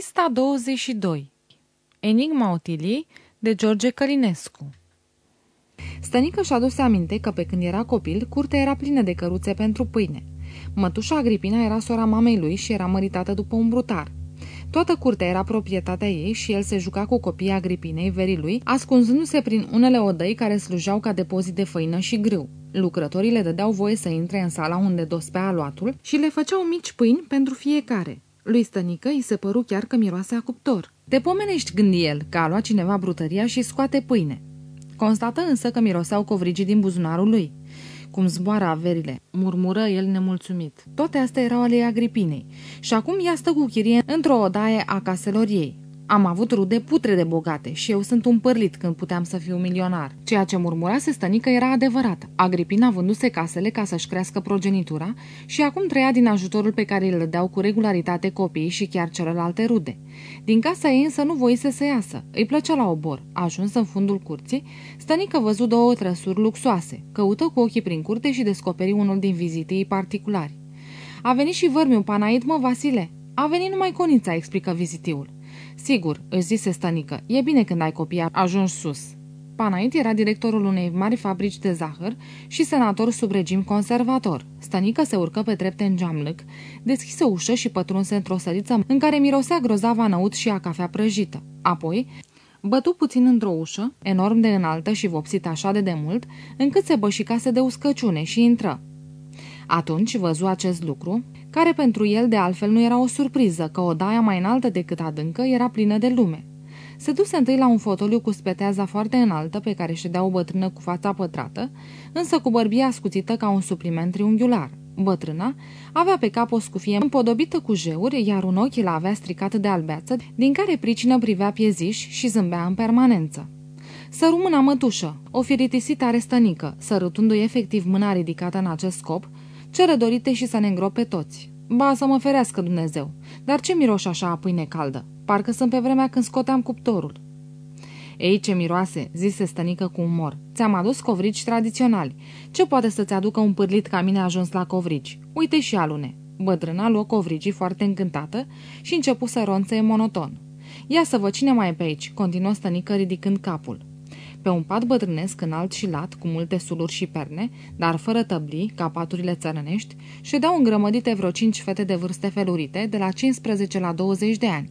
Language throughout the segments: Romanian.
Pista 22 Enigma Otiliei de George Călinescu Stănică și-a adus aminte că pe când era copil, curtea era plină de căruțe pentru pâine. Mătușa Agripina era sora mamei lui și era măritată după un brutar. Toată curtea era proprietatea ei și el se juca cu copiii Agripinei, verii lui, ascunzându-se prin unele odăi care slujeau ca depozit de făină și grâu. Lucrătorii le dădeau voie să intre în sala unde dospea aluatul și le făceau mici pâini pentru fiecare. Lui Stănică îi se păru chiar că miroase a cuptor. Te pomenești, gândi el, că a luat cineva brutăria și scoate pâine. Constată însă că miroseau covrigii din buzunarul lui. Cum zboară averile, murmură el nemulțumit. Toate astea erau ale Agripinei și acum ea stă cu chirie într-o odaie a caselor ei. Am avut rude putre de bogate și eu sunt un părlit când puteam să fiu milionar. Ceea ce murmurase stănică era adevărat. Agripina vânduse casele ca să-și crească progenitura și acum trăia din ajutorul pe care îl dădeau cu regularitate copiii și chiar celelalte rude. Din casa ei însă nu voise să iasă. Îi plăcea la obor. Ajuns în fundul curții, stănică văzut două trăsuri luxoase. Căută cu ochii prin curte și descoperi unul din vizitii particulari. A venit și vărmiu Panaid, mă, Vasile. A venit numai conița, explică vizitiul. Sigur, își zise stănică, e bine când ai copii ajuns sus. Panait era directorul unei mari fabrici de zahăr și senator sub regim conservator. Stănică se urcă pe trepte în geamlâc, deschise ușă și pătrunse într-o săriță în care mirosea grozava năut și a cafea prăjită. Apoi, bătu puțin într-o ușă, enorm de înaltă și vopsită așa de demult, încât se bășicase de uscăciune și intră. Atunci văzu acest lucru, care pentru el de altfel nu era o surpriză, că odaia mai înaltă decât adâncă era plină de lume. Se duse întâi la un fotoliu cu speteaza foarte înaltă pe care ședea o bătrână cu fața pătrată, însă cu bărbia ascuțită ca un supliment triunghiular. Bătrâna avea pe cap o scufie împodobită cu jeuri, iar un ochi la avea stricat de albeață, din care pricină privea pieziș și zâmbea în permanență. Săru mâna mătușă, o firitisită arestănică, sărutându-i efectiv mâna ridicată în acest scop, cere dorite și să ne îngrope toți. Ba, să mă ferească Dumnezeu. Dar ce miroș așa a pâine caldă? Parcă sunt pe vremea când scoteam cuptorul. Ei, ce miroase, zise stănică cu umor. Ți-am adus covrici tradiționali. Ce poate să-ți aducă un pârlit ca mine ajuns la covrici? Uite și alune. Bătrâna luă covrigii foarte încântată și începu să ronțe monoton. Ia să văd cine mai e pe aici, continuă stănică ridicând capul. Pe un pat bătrânesc înalt și lat, cu multe suluri și perne, dar fără tăblii, ca paturile țărănești, ședeau îngrămădite vreo cinci fete de vârste felurite, de la 15 la 20 de ani.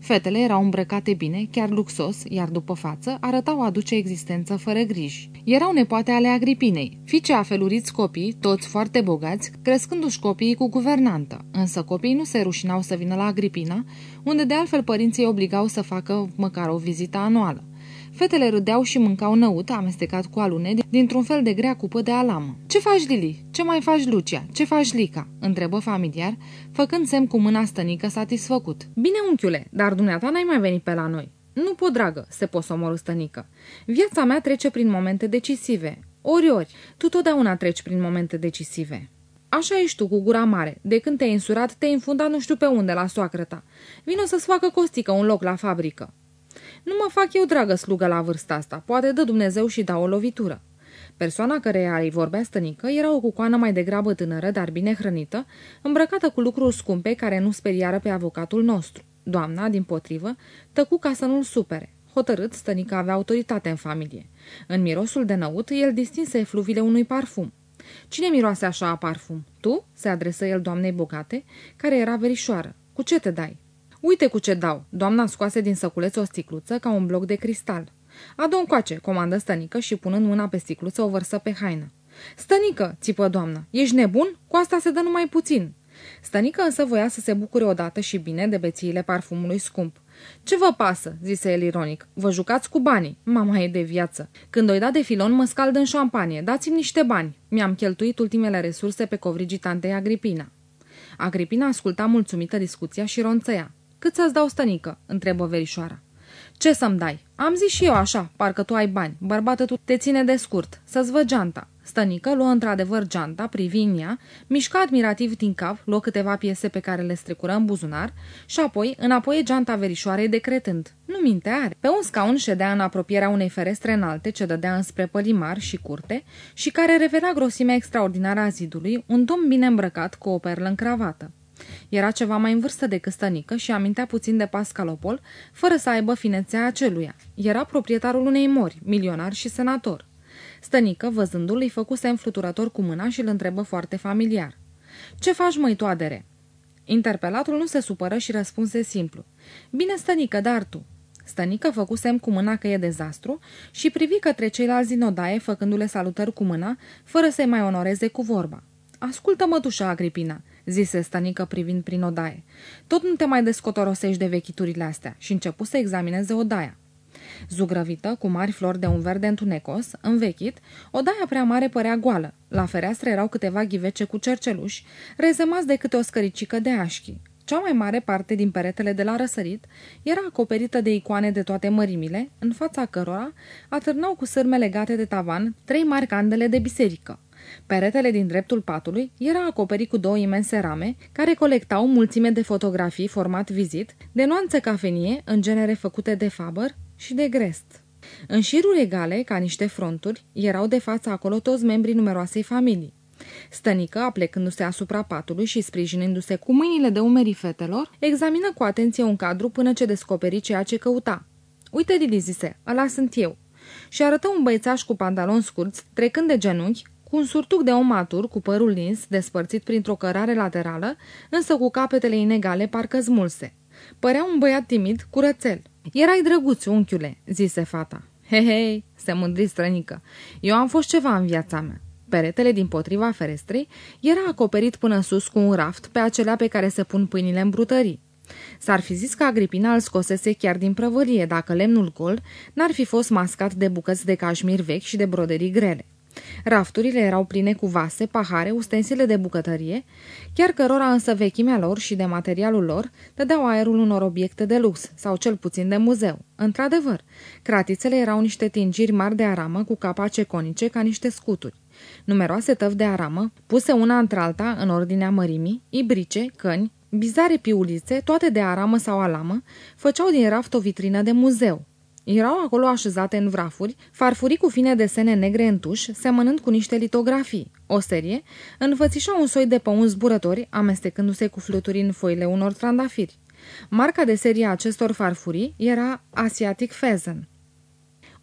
Fetele erau îmbrăcate bine, chiar luxos, iar după față arătau aduce existență fără griji. Erau nepoate ale Agripinei, fiice a feluriți copii, toți foarte bogați, crescându-și copiii cu guvernantă. Însă copiii nu se rușinau să vină la Agripina, unde de altfel părinții obligau să facă măcar o vizită anuală. Fetele râdeau și mâncau năut, amestecat cu alune, dintr-un fel de grea cupă de alamă. Ce faci, Lili? Ce mai faci, Lucia? Ce faci, Lica?" întrebă familiar, făcând semn cu mâna stănică satisfăcut. Bine, unchiule, dar dumneata n-ai mai venit pe la noi." Nu pot, dragă," se posomoră stănică. Viața mea trece prin momente decisive. Ori, ori, tu totdeauna treci prin momente decisive." Așa ești tu, cu gura mare. De când te-ai însurat, te-ai înfundat nu știu pe unde, la soacră ta. Vino să-ți facă costică un loc la fabrică. Nu mă fac eu dragă slugă la vârsta asta, poate dă Dumnezeu și da o lovitură. Persoana care îi vorbea stănică era o cucoană mai degrabă tânără, dar bine hrănită, îmbrăcată cu lucruri scumpe care nu speriară pe avocatul nostru. Doamna, din potrivă, tăcu ca să nu-l supere. Hotărât, stănică avea autoritate în familie. În mirosul de năut, el distinse efluvile unui parfum. Cine miroase așa a parfum? Tu?" se adresă el doamnei bogate, care era verișoară. Cu ce te dai?" Uite cu ce dau. Doamna scoase din săculeț o sticluță ca un bloc de cristal. Adu încoace, comandă stănică și punând mâna pe sticluță o vărsă pe haină. Stănică, țipă doamna, ești nebun? Cu asta se dă numai puțin. Stănică însă voia să se bucure odată și bine de bețiile parfumului scump. Ce vă pasă?" zise el ironic. Vă jucați cu banii. Mama e de viață. Când o da de filon, mă scald în șampanie. Dați-mi niște bani. Mi-am cheltuit ultimele resurse pe covrigii tantei Agripina." Agripina asculta mulțumită discuția și ronțăia. Cât să-ți dau stănică?" întrebă verișoara. Ce să-mi dai? Am zis și eu așa, parcă tu ai bani. Bărbată, tu te ține de scurt. Să-ți văd geanta. Stănică luă într-adevăr geanta, privi în ea, mișcă admirativ din cap, luă câteva piese pe care le strecură în buzunar și apoi înapoi geanta verișoarei decretând. Nu minte are. Pe un scaun ședea în apropierea unei ferestre înalte ce dădea înspre pălimar și curte și care revela grosimea extraordinară a zidului, un domn bine îmbrăcat cu o perlă în cravată. Era ceva mai în vârstă decât stănică și amintea puțin de Pascalopol, fără să aibă finețea aceluia. Era proprietarul unei mori, milionar și senator. Stănică, văzându-l, îi făcuse înfluturător cu mâna și îl întrebă foarte familiar. Ce faci, măi, tu, adere?" Interpelatul nu se supără și răspunse simplu. Bine, stănică, dar tu. Stănică făcu semn cu mâna că e dezastru și privi către ceilalți din odaie, făcându-le salutări cu mâna, fără să-i mai onoreze cu vorba. Ascultă, mătușa Agripina, zise Stănică privind prin odaie. Tot nu te mai descotorosești de vechiturile astea și începu să examineze odaia. Zugrăvită, cu mari flori de un verde întunecos, învechit, odaia prea mare părea goală. La fereastră erau câteva ghivece cu cerceluși, rezemați de câte o scăricică de așchi. Cea mai mare parte din peretele de la răsărit era acoperită de icoane de toate mărimile, în fața cărora atârnau cu sârme legate de tavan trei mari candele de biserică. Peretele din dreptul patului era acoperit cu două imense rame, care colectau mulțime de fotografii format vizit, de nuanțe cafenie, în genere făcute de Faber și de Grest. În șiruri egale, ca niște fronturi, erau de față acolo toți membrii numeroasei familii. Stănică, aplecându-se asupra patului și sprijinindu-se cu mâinile de umerii fetelor, examină cu atenție un cadru până ce descoperi ceea ce căuta. Uite, Lili, zise, ăla sunt eu. Și arătă un băiețaș cu pantaloni scurți, trecând de genunchi, cu un surtuc de om matur, cu părul lins, despărțit printr-o cărare laterală, însă cu capetele inegale, parcă smulse. Părea un băiat timid, curățel. Erai drăguț, unchiule, zise fata. Hei, hei, se mândri strănică. Eu am fost ceva în viața mea. Peretele din potriva ferestrei era acoperit până sus cu un raft pe acelea pe care se pun pâinile în brutării. S-ar fi zis că Agripina îl scosese chiar din prăvălie dacă lemnul gol n-ar fi fost mascat de bucăți de cașmir vechi și de broderii grele. Rafturile erau pline cu vase, pahare, ustensile de bucătărie, chiar cărora însă vechimea lor și de materialul lor dădeau aerul unor obiecte de lux, sau cel puțin de muzeu. Într-adevăr, cratițele erau niște tingiri mari de aramă cu capace conice ca niște scuturi. Numeroase tăvi de aramă, puse una într-alta în ordinea mărimii, ibrice, căni, bizare piulițe, toate de aramă sau alamă, făceau din raft o vitrină de muzeu. Erau acolo așezate în vrafuri, farfurii cu fine desene negre în tuș, semănând cu niște litografii. O serie înfățișa un soi de păun zburători, amestecându-se cu fluturi în foile unor trandafiri. Marca de serie a acestor farfurii era Asiatic Pheasant.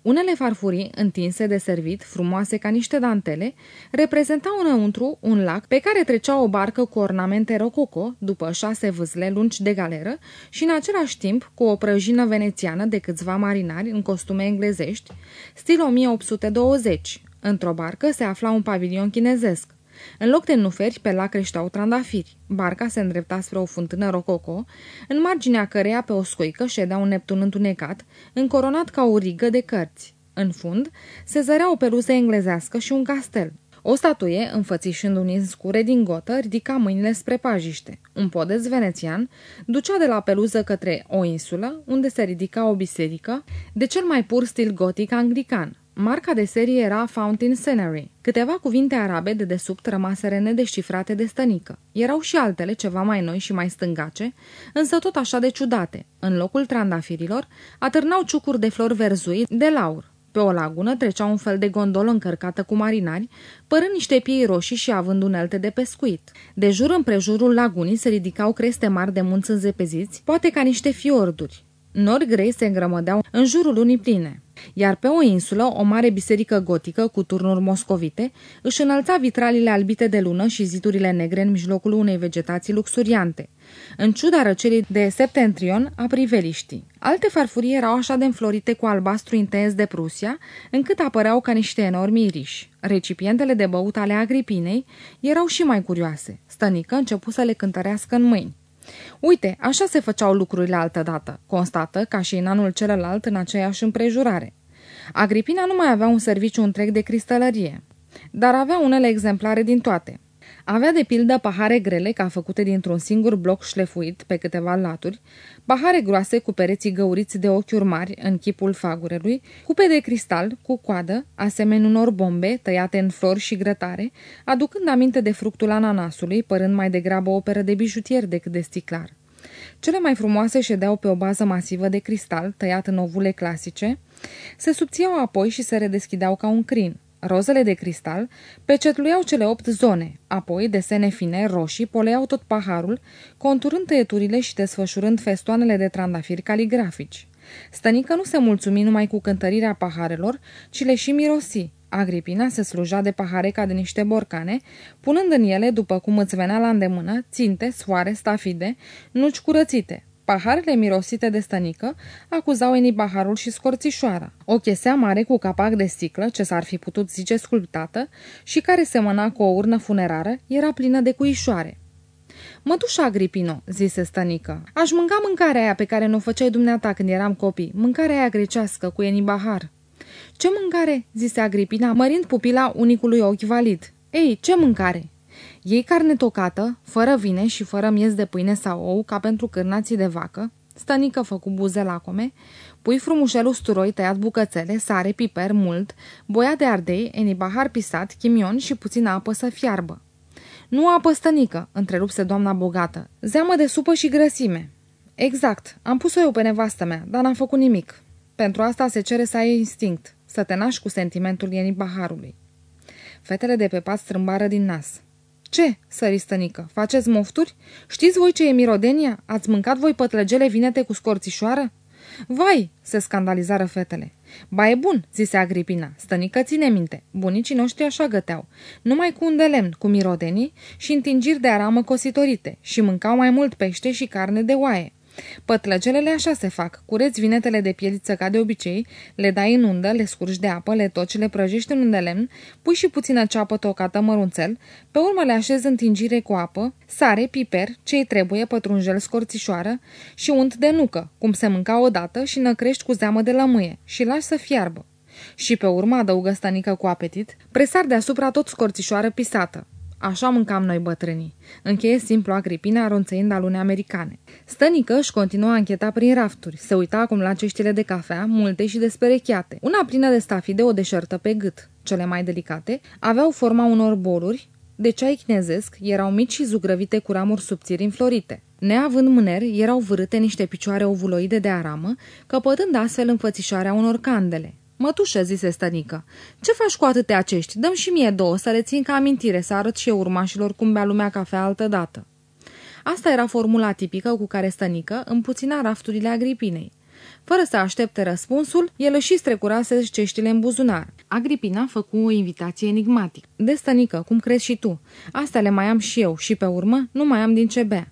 Unele farfurii, întinse de servit, frumoase ca niște dantele, reprezentau înăuntru un lac pe care trecea o barcă cu ornamente rococo, după șase vâzle lungi de galeră, și în același timp cu o prăjină venețiană de câțiva marinari în costume englezești, stil 1820. Într-o barcă se afla un pavilion chinezesc. În loc de nuferi, pe lac creșteau trandafiri. Barca se îndrepta spre o fântână rococo, în marginea căreia pe o scoică ședea un Neptun întunecat, încoronat ca o rigă de cărți. În fund, se zărea o peluză englezească și un castel. O statuie, înfățișând un ins cu redingotă, ridica mâinile spre pajiște. Un podeț venețian ducea de la peluză către o insulă, unde se ridica o biserică, de cel mai pur stil gotic anglican. Marca de serie era Fountain Scenery. Câteva cuvinte arabe de desubt rămaseră nedescifrate de stănică. Erau și altele ceva mai noi și mai stângace, însă tot așa de ciudate. În locul trandafirilor atârnau ciucuri de flori verzui de laur. Pe o lagună trecea un fel de gondolă încărcată cu marinari, părând niște piei roșii și având unelte de pescuit. De jur împrejurul lagunii se ridicau creste mari de munți înzepeziți, poate ca niște fiorduri. Nori grei se îngrămădeau în jurul unii pline. Iar pe o insulă, o mare biserică gotică cu turnuri moscovite își înălța vitralile albite de lună și zidurile negre în mijlocul unei vegetații luxuriante, în ciuda răcelii de septentrion a priveliștii. Alte farfurii erau așa de înflorite cu albastru intens de Prusia, încât apăreau ca niște enormi iriși. Recipientele de băut ale Agripinei erau și mai curioase. Stănică începu să le cântărească în mâini. Uite, așa se făceau lucrurile altădată, constată, ca și în anul celălalt, în aceeași împrejurare. Agripina nu mai avea un serviciu întreg de cristalărie, dar avea unele exemplare din toate. Avea de pildă pahare grele, ca făcute dintr-un singur bloc șlefuit pe câteva laturi, pahare groase cu pereții găuriți de ochiuri mari în chipul fagurelui, cupe de cristal cu coadă, asemenea unor bombe tăiate în flori și grătare, aducând aminte de fructul ananasului, părând mai degrabă o operă de bijutier decât de sticlar. Cele mai frumoase ședeau pe o bază masivă de cristal, tăiat în ovule clasice, se subțiau apoi și se redeschideau ca un crin. Rozele de cristal pecetluiau cele opt zone, apoi desene fine, roșii, poleau tot paharul, conturând tăieturile și desfășurând festoanele de trandafiri caligrafici. Stănică nu se mulțumi numai cu cântărirea paharelor, ci le și mirosi. Agripina se sluja de pahare ca de niște borcane, punând în ele, după cum îți venea la îndemână, ținte, soare, stafide, nuci curățite, Paharele mirosite de stănică acuzau enibaharul și scorțișoara. O chesea mare cu capac de sticlă, ce s-ar fi putut zice sculptată, și care semăna cu o urnă funerară, era plină de cuișoare. Mătușa Agripino, zise stănică, aș mânca mâncarea aia pe care nu o făceai dumneata când eram copii, mâncarea aia grecească cu enibahar. Ce mâncare? zise Agripina, mărind pupila unicului ochi valid. Ei, ce mâncare? Ei carne tocată, fără vine și fără miez de pâine sau ou, ca pentru cârnații de vacă, stănică făcut buze lacome, pui frumușel usturoi tăiat bucățele, sare, piper, mult, boia de ardei, enibahar pisat, chimion și puțină apă să fiarbă. Nu apă stănică, întrerupse doamna bogată, zeamă de supă și grăsime. Exact, am pus-o eu pe nevastă mea, dar n-am făcut nimic. Pentru asta se cere să ai instinct, să te naști cu sentimentul ienibaharului. Fetele de pe pat strâmbară din nas. Ce?" sări stănică. Faceți mofturi? Știți voi ce e mirodenia? Ați mâncat voi pătlăgele vinete cu scorțișoară?" Vai!" se scandalizară fetele. Ba e bun," zise Agripina. Stănică ține minte. Bunicii noștri așa găteau. Numai cu un de lemn, cu mirodenii și întingiri de aramă cositorite și mâncau mai mult pește și carne de oaie. Pătlăgelele așa se fac. Cureți vinetele de pieliță ca de obicei, le dai în undă, le scurgi de apă, le toci, le prăjești în un de lemn, pui și puțină ceapă tocată mărunțel, pe urmă le așezi în tingire cu apă, sare, piper, ce trebuie, pătrunjel, scorțișoară și unt de nucă, cum se mânca odată și năcrești cu zeamă de lămâie și lași să fiarbă. Și pe urmă adăugă stănică cu apetit, presar deasupra tot scorțișoară pisată. Așa mâncam noi bătrânii. Încheie simplu Agripina arunțăind alune americane. Stănică își continua încheta prin rafturi. Se uita acum la ceștile de cafea, multe și desperecheate. Una plină de stafide o deșertă pe gât. Cele mai delicate aveau forma unor boluri, de ceai chinezesc, erau mici și zugrăvite cu ramuri subțiri înflorite. Neavând mâneri, erau vârâte niște picioare ovuloide de aramă, căpătând astfel înfățișarea unor candele. Mătușă, zise stănică, ce faci cu atâtea acești? Dăm și mie două să le țin ca amintire, să arăt și eu urmașilor cum bea lumea cafea altă dată. Asta era formula tipică cu care stănică împuțina rafturile Agripinei. Fără să aștepte răspunsul, el își strecurase ceștile în buzunar. Agripina făcu o invitație enigmatică. De stănică, cum crezi și tu? Asta le mai am și eu și pe urmă nu mai am din ce bea.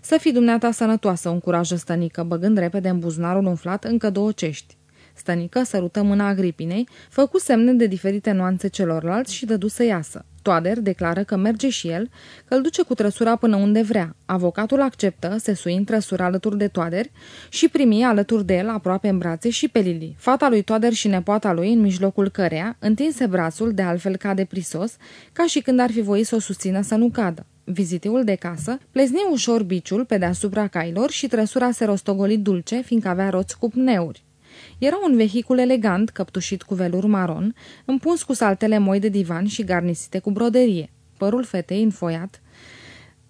Să fii dumneata sănătoasă, un curajă stănică, băgând repede în buzunarul umflat încă două cești. Stănică sărută mâna Agripinei, făcu semne de diferite nuanțe celorlalți și dădu să iasă. Toader declară că merge și el, că îl duce cu trăsura până unde vrea. Avocatul acceptă, se sui în trăsura alături de Toader și primi alături de el, aproape în brațe, și pe Lili, fata lui Toader și nepoata lui, în mijlocul căreia, întinse brațul, de altfel ca de prisos, ca și când ar fi voit să o susțină să nu cadă. Viziteul de casă plezni ușor biciul pe deasupra cailor și trăsura se rostogoli dulce, fiindcă avea roți cu pneuri. Era un vehicul elegant, căptușit cu velur maron, împuns cu saltele moi de divan și garnisite cu broderie. Părul fetei înfoiat,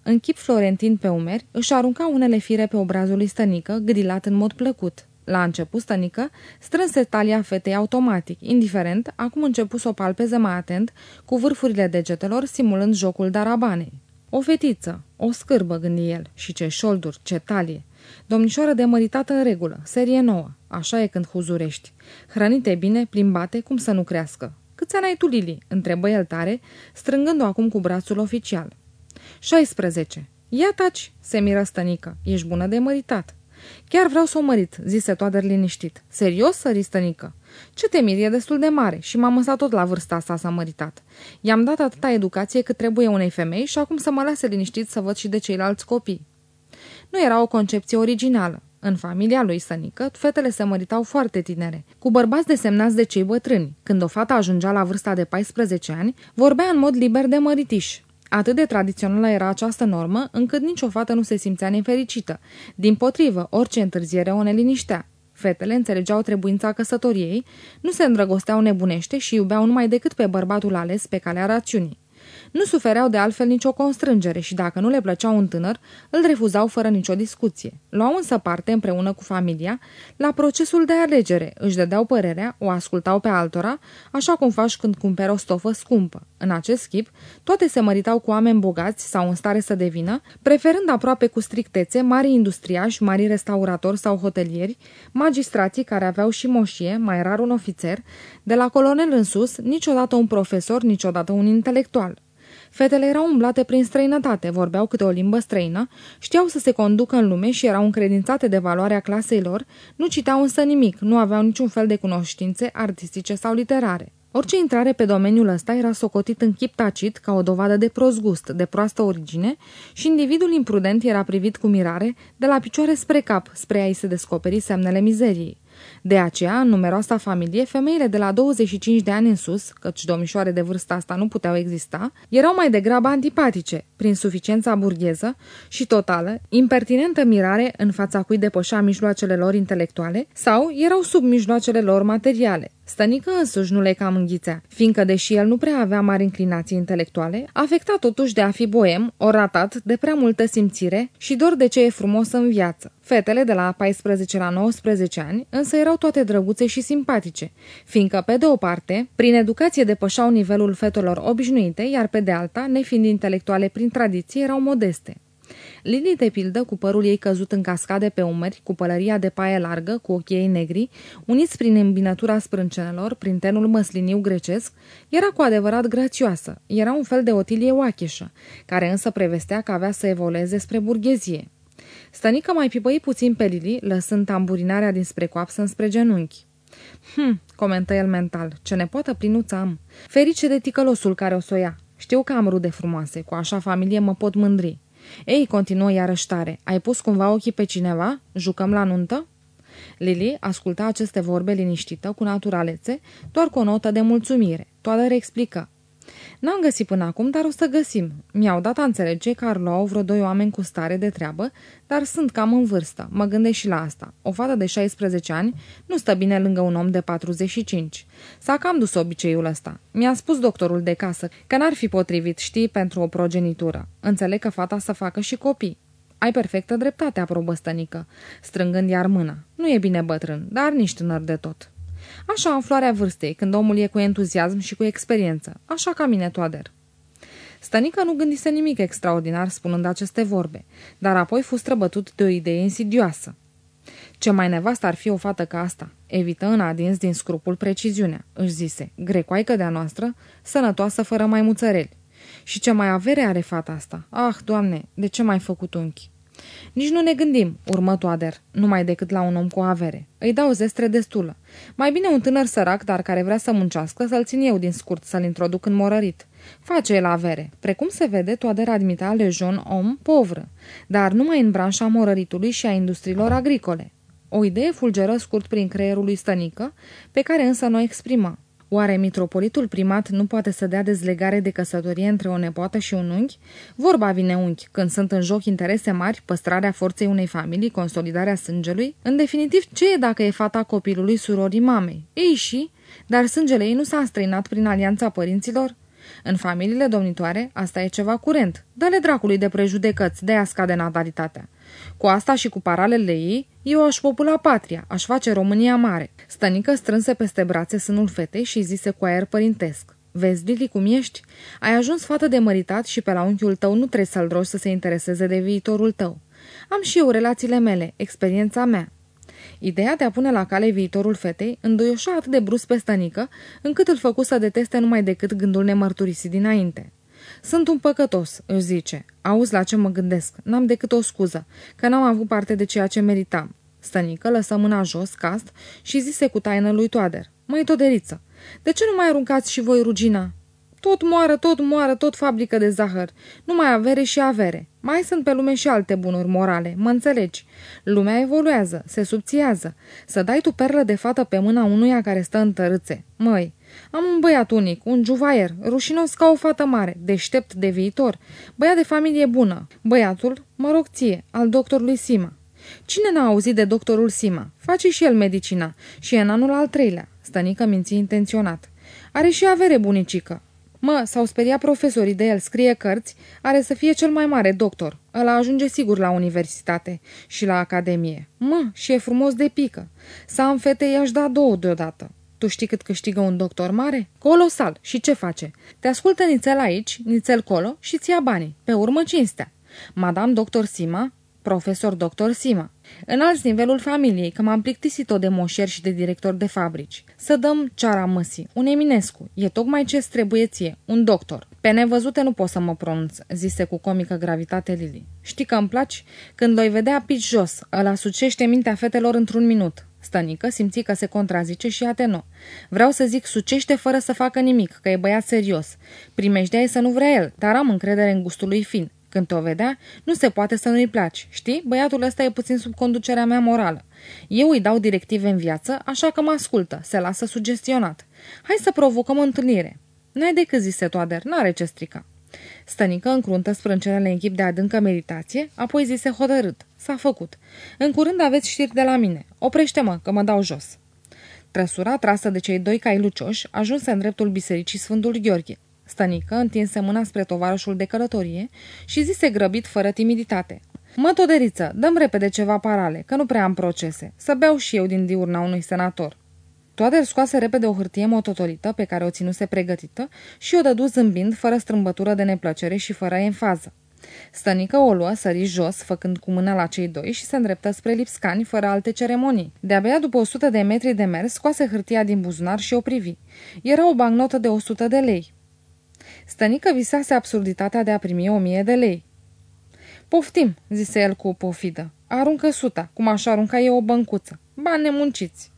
în chip florentin pe umeri, își arunca unele fire pe obrazul lui stănică, gâdilat în mod plăcut. La început, stănică strânse talia fetei automatic, indiferent, acum început să o palpeze mai atent, cu vârfurile degetelor, simulând jocul darabanei. O fetiță, o scârbă, gândi el, și ce șolduri, ce talie. Domnișoară de măritată în regulă, serie nouă. Așa e când huzurești. Hrănite bine, plimbate, cum să nu crească. Câți ani ai tu, Lili?" întrebă el tare, strângând-o acum cu brațul oficial. 16. Ia taci, se miră stănică. Ești bună de măritat. Chiar vreau să o mărit, zise Toader liniștit. Serios, sări stănică? Ce te miri, e destul de mare și m-am lăsat tot la vârsta asta să măritat. I-am dat atâta educație cât trebuie unei femei și acum să mă lase liniștit să văd și de ceilalți copii. Nu era o concepție originală. În familia lui Sănică, fetele se măritau foarte tinere, cu bărbați desemnați de cei bătrâni. Când o fată ajungea la vârsta de 14 ani, vorbea în mod liber de măritiș. Atât de tradițională era această normă, încât nicio fată nu se simțea nefericită. Din potrivă, orice întârziere o neliniștea. Fetele înțelegeau trebuința căsătoriei, nu se îndrăgosteau nebunește și iubeau numai decât pe bărbatul ales pe calea rațiunii. Nu sufereau de altfel nicio constrângere și dacă nu le plăcea un tânăr, îl refuzau fără nicio discuție. Luau însă parte împreună cu familia la procesul de alegere, își dădeau părerea, o ascultau pe altora, așa cum faci când cumperi o stofă scumpă. În acest schimb, toate se măritau cu oameni bogați sau în stare să devină, preferând aproape cu strictețe mari industriași, mari restauratori sau hotelieri, magistrații care aveau și moșie, mai rar un ofițer, de la colonel în sus, niciodată un profesor, niciodată un intelectual. Fetele erau umblate prin străinătate, vorbeau câte o limbă străină, știau să se conducă în lume și erau încredințate de valoarea clasei lor, nu citeau însă nimic, nu aveau niciun fel de cunoștințe artistice sau literare. Orice intrare pe domeniul ăsta era socotit în chip tacit ca o dovadă de prost gust, de proastă origine și individul imprudent era privit cu mirare de la picioare spre cap, spre a-i se descoperi semnele mizeriei. De aceea, în numeroasa familie, femeile de la 25 de ani în sus, căci domnișoare de vârsta asta nu puteau exista, erau mai degrabă antipatice, prin suficiența burgheză și totală, impertinentă mirare în fața cui depășea mijloacele lor intelectuale sau erau sub mijloacele lor materiale. Stănică însuși nu le cam înghițea, fiindcă, deși el nu prea avea mari inclinații intelectuale, afecta totuși de a fi boem, oratat de prea multă simțire și dor de ce e frumos în viață. Fetele de la 14 la 19 ani însă erau toate drăguțe și simpatice, fiindcă, pe de o parte, prin educație depășau nivelul fetelor obișnuite, iar pe de alta, nefiind intelectuale prin tradiție, erau modeste. Lili, de pildă, cu părul ei căzut în cascade pe umeri, cu pălăria de paie largă, cu ochii ei negri, uniți prin îmbinătura sprâncenelor, prin tenul măsliniu grecesc, era cu adevărat grațioasă. Era un fel de Otilie Oacheșă, care însă prevestea că avea să evolueze spre burghezie. Stănică mai pipăi puțin pe Lili, lăsând tamburinarea dinspre coapsă înspre genunchi. Hm, comentă el mental, ce nepoată plinuță am. Ferice de ticălosul care o să o ia. Știu că am rude frumoase, cu așa familie mă pot mândri. Ei, continuă iarăși tare, ai pus cumva ochii pe cineva? Jucăm la nuntă? Lili asculta aceste vorbe liniștită, cu naturalețe, doar cu o notă de mulțumire. Toată explică. N-am găsit până acum, dar o să găsim. Mi-au dat a înțelege că ar lua vreo doi oameni cu stare de treabă, dar sunt cam în vârstă. Mă gândesc și la asta. O fată de 16 ani nu stă bine lângă un om de 45. S-a cam dus obiceiul ăsta. Mi-a spus doctorul de casă că n-ar fi potrivit, știi, pentru o progenitură. Înțeleg că fata să facă și copii. Ai perfectă dreptate, aprobă stănică, strângând iar mâna. Nu e bine bătrân, dar nici tânăr de tot. Așa în floarea vârstei, când omul e cu entuziasm și cu experiență, așa ca mine, Toader. Stănică nu gândise nimic extraordinar spunând aceste vorbe, dar apoi fu străbătut de o idee insidioasă. Ce mai nevastă ar fi o fată ca asta? Evită în adins din scrupul preciziunea, își zise, grecoaică de-a noastră, sănătoasă fără mai muțăreli. Și ce mai avere are fata asta? Ah, doamne, de ce mai făcut unchi? Nici nu ne gândim, urmă Toader, numai decât la un om cu avere. Îi dau zestre destulă. Mai bine un tânăr sărac, dar care vrea să muncească, să-l țin eu din scurt, să-l introduc în morărit. Face el avere. Precum se vede, Toader admita lejon om povră, dar numai în branșa morăritului și a industriilor agricole. O idee fulgeră scurt prin creierul lui Stănică, pe care însă nu o exprimă. Oare mitropolitul primat nu poate să dea dezlegare de căsătorie între o nepoată și un unghi? Vorba vine unghi, când sunt în joc interese mari, păstrarea forței unei familii, consolidarea sângelui? În definitiv, ce e dacă e fata copilului surorii mamei? Ei și? Dar sângele ei nu s-a străinat prin alianța părinților? În familiile domnitoare, asta e ceva curent. Dă-le dracului de prejudecăți, de-aia scade natalitatea. Cu asta și cu paralele ei, eu aș popula patria, aș face România mare. Stănică strânse peste brațe sânul fetei și zise cu aer părintesc. Vezi, Lili, cum ești? Ai ajuns fată de măritat și pe la unchiul tău nu trebuie să-l rogi să se intereseze de viitorul tău. Am și eu relațiile mele, experiența mea. Ideea de a pune la cale viitorul fetei înduioșa atât de brusc pe stănică, încât îl făcu să deteste numai decât gândul nemărturisit dinainte. Sunt un păcătos, își zice. Auzi la ce mă gândesc. N-am decât o scuză, că n-am avut parte de ceea ce meritam. Stănică lăsă mâna jos, cast, și zise cu taină lui Toader. Măi, Toderiță, de ce nu mai aruncați și voi rugina? Tot moară, tot moară, tot fabrică de zahăr. Nu mai avere și avere. Mai sunt pe lume și alte bunuri morale, mă înțelegi. Lumea evoluează, se subțiază. Să dai tu perlă de fată pe mâna unuia care stă în tărâțe. Măi, am un băiat unic, un juvaier, rușinos ca o fată mare, deștept de viitor, băiat de familie bună. Băiatul, mă rog ție, al doctorului Sima. Cine n-a auzit de doctorul Sima? Face și el medicina și e în anul al treilea. Stănică minții intenționat. Are și avere bunicică. Mă, s-au speriat profesorii de el, scrie cărți, are să fie cel mai mare doctor. Ăla ajunge sigur la universitate și la academie. Mă, și e frumos de pică. Să am fete i-aș da două deodată. Tu știi cât câștigă un doctor mare? Colosal. Și ce face? Te ascultă nițel aici, nițel colo și ți ia banii. Pe urmă cinstea. Madame doctor Sima, profesor doctor Sima. Înalți nivelul familiei, că m-am plictisit-o de moșier și de director de fabrici. Să dăm ceara măsii, un Eminescu. E tocmai ce trebuie ție, un doctor. Pe nevăzute nu pot să mă pronunț, zise cu comică gravitate Lili. Știi că îmi placi? Când l-o vedea pici jos, îl sucește mintea fetelor într-un minut. Stănică simți că se contrazice și atenă. Vreau să zic sucește fără să facă nimic, că e băiat serios. Primejdea e să nu vrea el, dar am încredere în gustul lui fin. Când o vedea, nu se poate să nu-i placi. Știi, băiatul ăsta e puțin sub conducerea mea morală. Eu îi dau directive în viață, așa că mă ascultă, se lasă sugestionat. Hai să provocăm o întâlnire. N-ai decât zise Toader, n-are ce strica. Stănică încruntă sprâncenele în chip de adâncă meditație, apoi zise hotărât. S-a făcut. În curând aveți știri de la mine. Oprește-mă, că mă dau jos. Trăsura trasă de cei doi cai lucioși ajunse în dreptul bisericii Sfântul Gheorghe. Stănică întinse mâna spre tovarășul de călătorie și zise grăbit fără timiditate. Mă, Toderiță, dăm repede ceva parale, că nu prea am procese. Să beau și eu din diurna unui senator. Toader scoase repede o hârtie mototolită pe care o ținuse pregătită și o dădu zâmbind, fără strâmbătură de neplăcere și fără enfază. Stănică o luă, sări jos, făcând cu mâna la cei doi și se îndreptă spre Lipscani, fără alte ceremonii. De-abia după o sută de metri de mers, scoase hârtia din buzunar și o privi. Era o bancnotă de o sută de lei. Stănică visase absurditatea de a primi o mie de lei. Poftim, zise el cu o pofidă. Aruncă suta, cum aș arunca eu o băncuță. Bani nemunciți.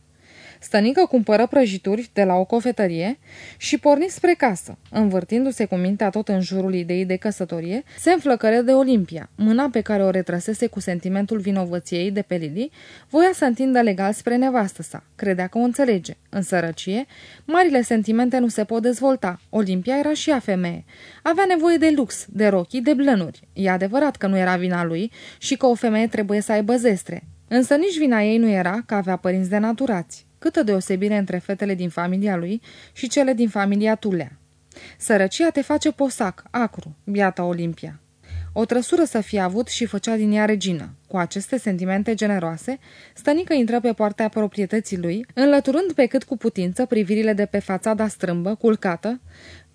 Stănică cumpără prăjituri de la o cofetărie și porni spre casă. Învârtindu-se cu mintea tot în jurul ideii de căsătorie, se înflăcăre de Olimpia. Mâna pe care o retrăsese cu sentimentul vinovăției de pe Lili, voia să întindă legal spre nevastă sa. Credea că o înțelege. În sărăcie, marile sentimente nu se pot dezvolta. Olimpia era și ea femeie. Avea nevoie de lux, de rochii, de blănuri. E adevărat că nu era vina lui și că o femeie trebuie să aibă zestre. Însă nici vina ei nu era că avea părinți denaturați. Câtă deosebire între fetele din familia lui și cele din familia Tulea. Sărăcia te face posac, acru, biata Olimpia. O trăsură să fie avut și făcea din ea regină. Cu aceste sentimente generoase, stănică intră pe poarta proprietății lui, înlăturând pe cât cu putință privirile de pe fațada strâmbă, culcată,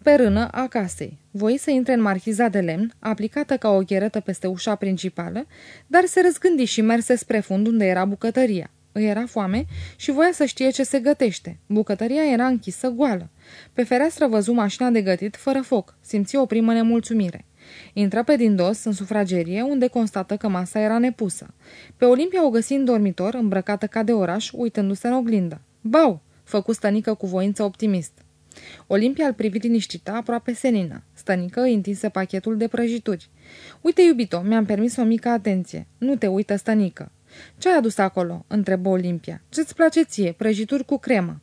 pe rână a casei. Voi să intre în marchiza de lemn, aplicată ca o gheretă peste ușa principală, dar se răzgândi și merse spre fund unde era bucătăria. Îi era foame și voia să știe ce se gătește. Bucătăria era închisă goală. Pe fereastră văzu mașina de gătit fără foc. Simți o primă nemulțumire. Intră pe din dos în sufragerie, unde constată că masa era nepusă. Pe Olimpia o găsi în dormitor, îmbrăcată ca de oraș, uitându-se în oglindă. Bau! făcu stănică cu voință optimist. Olimpia îl privi liniștită, aproape senină. Stănică îi întinse pachetul de prăjituri. Uite, iubito, mi-am permis o mică atenție. Nu te uită, stănică. Ce ai adus acolo?" întrebă Olimpia. Ce-ți place ție? Prăjituri cu cremă."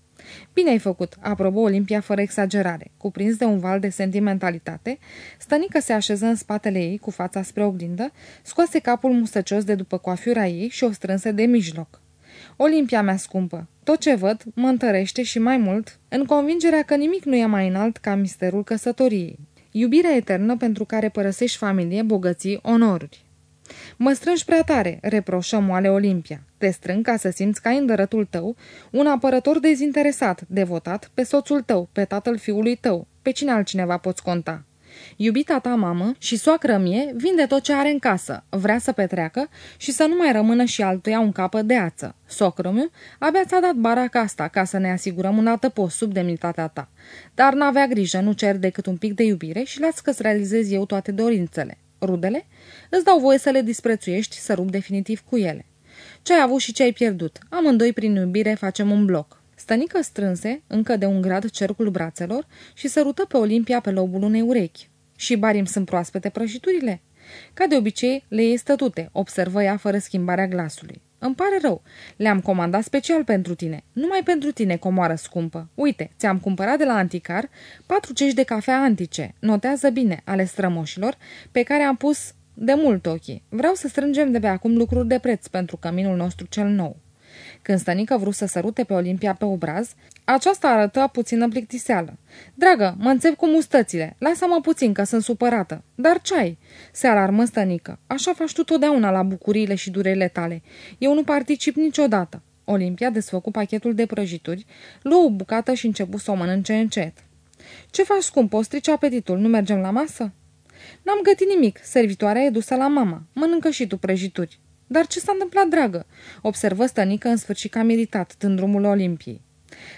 Bine ai făcut," aprobă Olimpia fără exagerare. Cuprins de un val de sentimentalitate, stănică se așeză în spatele ei, cu fața spre oglindă, scoase capul mustăcios de după coafiura ei și o strânse de mijloc. Olimpia mea scumpă, tot ce văd mă întărește și mai mult în convingerea că nimic nu e mai înalt ca misterul căsătoriei. Iubirea eternă pentru care părăsești familie, bogății, onoruri. Mă strângi prea tare, reproșă moale Olimpia. Te strâng ca să simți ca îndărătul tău un apărător dezinteresat, devotat, pe soțul tău, pe tatăl fiului tău. Pe cine altcineva poți conta? Iubita ta mamă și soacră mie vinde tot ce are în casă, vrea să petreacă și să nu mai rămână și altuia un capăt de ață. Socră meu abia ți-a dat baraca asta ca să ne asigurăm un altă post sub demnitatea ta. Dar n-avea grijă, nu cer decât un pic de iubire și las că-ți realizez eu toate dorințele. Rudele? Îți dau voie să le disprețuiești, să rup definitiv cu ele. Ce ai avut și ce ai pierdut? Amândoi prin iubire facem un bloc. Stănică strânse, încă de un grad, cercul brațelor și sărută pe Olimpia pe lobul unei urechi. Și barim sunt proaspete prăjiturile? Ca de obicei, le iei stătute, observă ea fără schimbarea glasului. Îmi pare rău. Le-am comandat special pentru tine. Numai pentru tine, comoară scumpă. Uite, ți-am cumpărat de la anticar patru cești de cafea antice. Notează bine, ale strămoșilor, pe care am pus de mult ochii. Vreau să strângem de pe acum lucruri de preț pentru căminul nostru cel nou. Când Stănică vrut să sărute pe Olimpia pe obraz, aceasta arătă puțină plictiseală. Dragă, mă înțep cu mustățile. Lasă-mă puțin, că sunt supărată. Dar ce ai? Se alarmă Stănică. Așa faci tu totdeauna la bucuriile și durerile tale. Eu nu particip niciodată. Olimpia desfăcu pachetul de prăjituri, luă o bucată și începu să o mănânce încet. Ce faci, scump? O strici apetitul. Nu mergem la masă?" N-am gătit nimic. Servitoarea e dusă la mama. Mănâncă și tu prăjituri." Dar ce s-a întâmplat, dragă?" observă stănică în sfârșit ca meditat, dând drumul Olimpiei.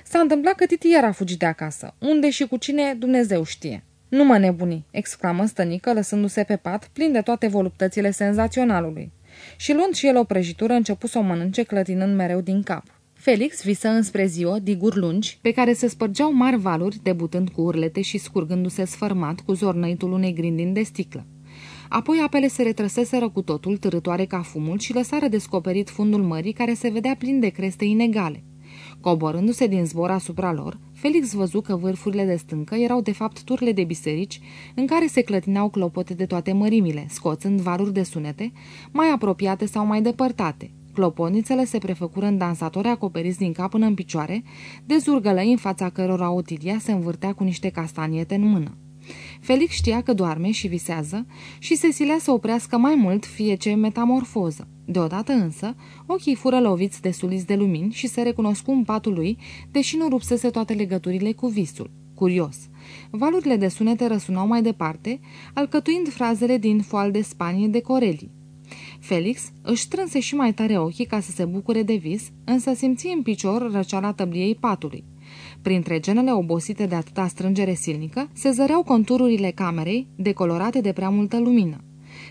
S-a întâmplat că Titi iar a fugit de acasă. Unde și cu cine, Dumnezeu știe. Nu mă nebuni, exclamă stănică, lăsându-se pe pat, plin de toate voluptățile senzaționalului. Și luând și el o prăjitură, începu să o mănânce clătinând mereu din cap. Felix visă înspre ziua diguri lungi, pe care se spărgeau mari valuri, debutând cu urlete și scurgându-se sfărmat cu zornăitul unei grindini de sticlă. Apoi apele se retrăseseră cu totul, târătoare ca fumul, și lăsară descoperit fundul mării, care se vedea plin de creste inegale. Coborându-se din zbor asupra lor, Felix văzu că vârfurile de stâncă erau de fapt turle de biserici în care se clătineau clopote de toate mărimile, scoțând varuri de sunete, mai apropiate sau mai depărtate. Cloponițele se prefăcură în dansatori acoperiți din cap până în picioare, de zurgălăi în fața cărora Otilia se învârtea cu niște castaniete în mână. Felix știa că doarme și visează și se silea să oprească mai mult fie ce metamorfoză. Deodată însă, ochii fură loviți de suliți de lumini și se recunoscu în patul lui, deși nu rupsese toate legăturile cu visul. Curios. Valurile de sunete răsunau mai departe, alcătuind frazele din foal de Spanie de Corelii. Felix își strânse și mai tare ochii ca să se bucure de vis, însă simți în picior răceala tăbliei patului. Printre genele obosite de atâta strângere silnică, se zăreau contururile camerei, decolorate de prea multă lumină.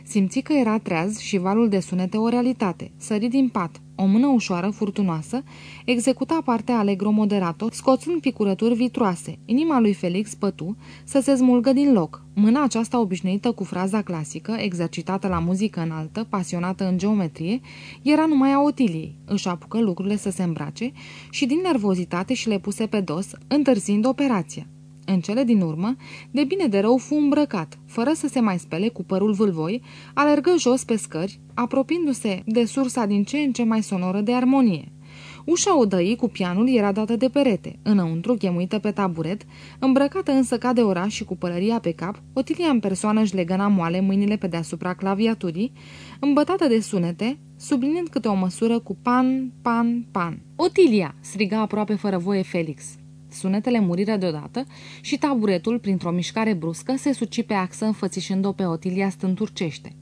Simți că era treaz și valul de sunete o realitate. Sări din pat. O mână ușoară, furtunoasă, executa partea alegro moderato, scoțând picurături vitroase. Inima lui Felix pătu să se smulgă din loc. Mâna aceasta obișnuită cu fraza clasică, exercitată la muzică înaltă, pasionată în geometrie, era numai a Otiliei. Își apucă lucrurile să se îmbrace și din nervozitate și le puse pe dos, întârzind operația. În cele din urmă, de bine de rău fu îmbrăcat, fără să se mai spele cu părul vâlvoi, alergă jos pe scări, apropiindu-se de sursa din ce în ce mai sonoră de armonie. Ușa odăii cu pianul era dată de perete, înăuntru chemuită pe taburet, îmbrăcată însă ca de oraș și cu pălăria pe cap, Otilia în persoană își legăna moale mâinile pe deasupra claviaturii, îmbătată de sunete, sublinind câte o măsură cu pan, pan, pan. Otilia!" striga aproape fără voie Felix. Sunetele muriră deodată și taburetul, printr-o mișcare bruscă, se suci pe axă înfățișând-o pe Otilia stânturcește.